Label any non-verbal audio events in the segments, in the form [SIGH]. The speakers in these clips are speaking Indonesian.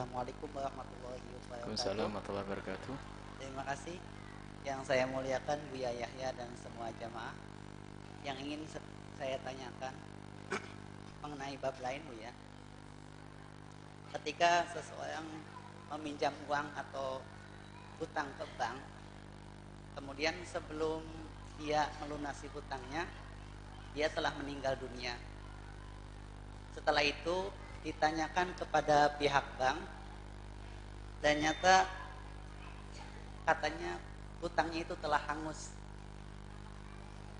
Assalamualaikum warahmatullahi wabarakatuh. Waalaikumsalam warahmatullahi wabarakatuh. Terima kasih yang saya muliakan Buya Yahya dan semua jamaah. Yang ingin saya tanyakan [CLEARS THROAT] mengenai bab lain Bu ya. Ketika seseorang meminjam uang atau hutang ke bank, kemudian sebelum dia melunasi hutangnya, dia telah meninggal dunia. Setelah itu ditanyakan kepada pihak bank dan nyata katanya hutangnya itu telah hangus.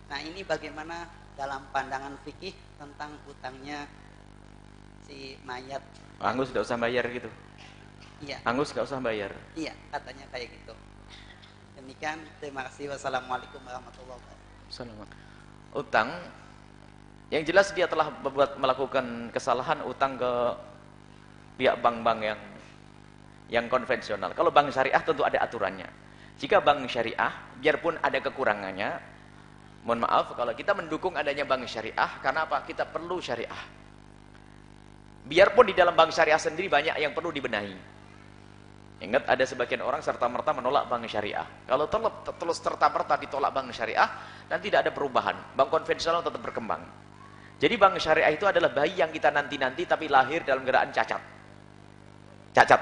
Nah ini bagaimana dalam pandangan fikih tentang hutangnya si mayat? Angus tidak usah bayar gitu. Iya, Angus nggak usah bayar. iya katanya kayak gitu. Demikian, terima kasih. Wassalamualaikum warahmatullahi wabarakatuh. Selamat. Utang yang jelas dia telah berbuat melakukan kesalahan utang ke pihak bank-bank yang yang konvensional. Kalau bank syariah tentu ada aturannya. Jika bank syariah, biarpun ada kekurangannya, mohon maaf kalau kita mendukung adanya bank syariah, karena apa? Kita perlu syariah. Biarpun di dalam bank syariah sendiri banyak yang perlu dibenahi. Ingat ada sebagian orang serta-merta menolak bank syariah. Kalau terus serta-merta ditolak bank syariah, dan tidak ada perubahan. Bank konvensional tetap berkembang. Jadi bank syariah itu adalah bayi yang kita nanti-nanti tapi lahir dalam keadaan cacat. Cacat.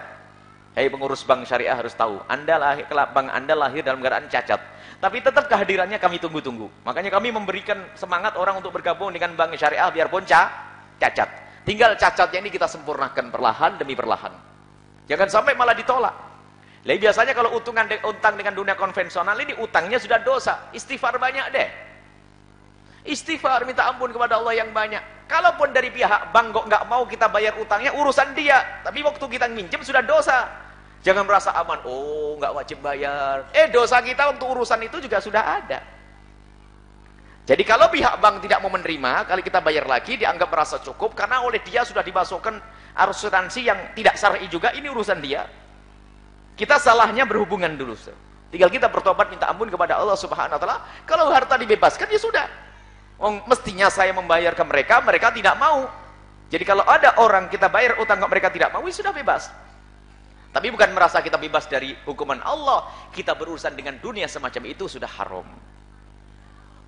Hei pengurus bank syariah harus tahu, Anda lahir, bank Anda lahir dalam keadaan cacat. Tapi tetap kehadirannya kami tunggu-tunggu. Makanya kami memberikan semangat orang untuk bergabung dengan bank syariah biarpun ca cacat. Tinggal cacatnya ini kita sempurnakan perlahan demi perlahan. Jangan sampai malah ditolak. Lalu biasanya kalau utungan de- utang dengan dunia konvensional ini utangnya sudah dosa. Istighfar banyak deh. Istighfar minta ampun kepada Allah yang banyak. Kalaupun dari pihak bank kok nggak mau kita bayar utangnya urusan dia. Tapi waktu kita minjem sudah dosa. Jangan merasa aman. Oh nggak wajib bayar. Eh dosa kita untuk urusan itu juga sudah ada. Jadi kalau pihak bank tidak mau menerima, kali kita bayar lagi dianggap merasa cukup karena oleh dia sudah dimasukkan asuransi yang tidak syar'i juga, ini urusan dia. Kita salahnya berhubungan dulu. Tinggal kita bertobat minta ampun kepada Allah Subhanahu wa taala. Kalau harta dibebaskan ya sudah. Oh, mestinya saya membayar ke mereka, mereka tidak mau. Jadi kalau ada orang kita bayar utang ke mereka tidak mau, ya sudah bebas. Tapi bukan merasa kita bebas dari hukuman Allah. Kita berurusan dengan dunia semacam itu sudah haram.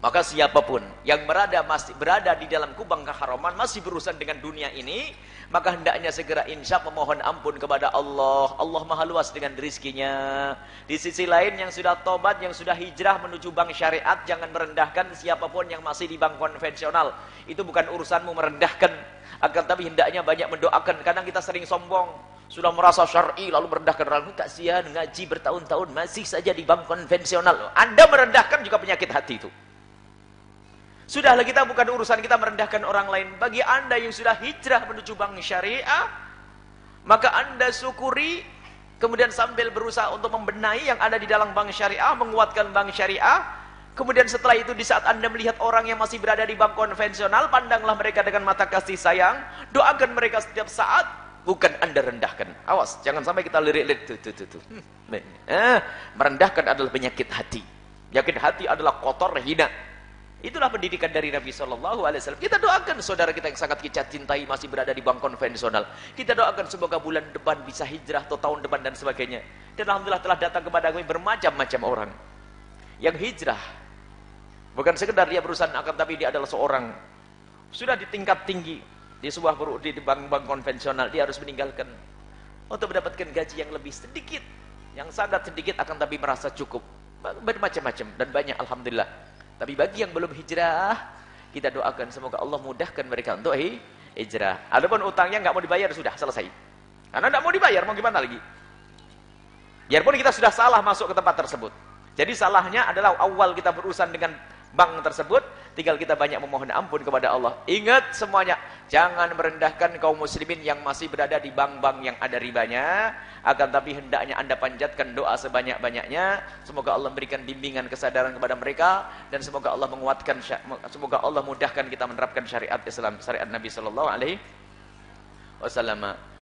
Maka siapa pun yang berada masih berada di dalam kubang keharaman masih berurusan dengan dunia ini, maka hendaknya segera insya memohon ampun kepada Allah. Allah Maha luas dengan rizkinya. Di sisi lain yang sudah tobat, yang sudah hijrah menuju bank syariat, jangan merendahkan siapa pun yang masih di bank konvensional. Itu bukan urusanmu merendahkan, akan tapi hendaknya banyak mendoakan. Kadang kita sering sombong, sudah merasa syar'i lalu merendahkan orang kasihan ngaji bertahun-tahun masih saja di bank konvensional. Anda merendahkan juga penyakit hati itu. Sudahlah kita bukan urusan kita merendahkan orang lain. Bagi anda yang sudah hijrah menuju bank syariah, maka anda syukuri, kemudian sambil berusaha untuk membenahi yang ada di dalam bank syariah, menguatkan bank syariah, kemudian setelah itu di saat anda melihat orang yang masih berada di bank konvensional, pandanglah mereka dengan mata kasih sayang, doakan mereka setiap saat, bukan anda rendahkan. Awas, jangan sampai kita lirik-lirik. Tuh, tuh, tuh, tuh. Hmm. Eh, merendahkan adalah penyakit hati. Penyakit hati adalah kotor, hina. Itulah pendidikan dari Nabi Shallallahu Alaihi Wasallam. Kita doakan saudara kita yang sangat kita cintai masih berada di bank konvensional. Kita doakan semoga bulan depan bisa hijrah atau tahun depan dan sebagainya. Dan alhamdulillah telah datang kepada kami bermacam-macam orang yang hijrah. Bukan sekedar dia berusaha akan tapi dia adalah seorang sudah di tingkat tinggi di sebuah di bank-bank konvensional dia harus meninggalkan untuk mendapatkan gaji yang lebih sedikit, yang sangat sedikit akan tapi merasa cukup. Bermacam-macam dan banyak alhamdulillah. Tapi bagi yang belum hijrah, kita doakan semoga Allah mudahkan mereka untuk hi- hijrah. Adapun utangnya nggak mau dibayar sudah selesai. Karena nggak mau dibayar, mau gimana lagi? Biarpun kita sudah salah masuk ke tempat tersebut. Jadi salahnya adalah awal kita berurusan dengan bank tersebut, tinggal kita banyak memohon ampun kepada Allah. Ingat semuanya, jangan merendahkan kaum muslimin yang masih berada di bank-bank yang ada ribanya, akan tapi hendaknya Anda panjatkan doa sebanyak-banyaknya, semoga Allah memberikan bimbingan kesadaran kepada mereka dan semoga Allah menguatkan semoga Allah mudahkan kita menerapkan syariat Islam, syariat Nabi sallallahu alaihi wasallam.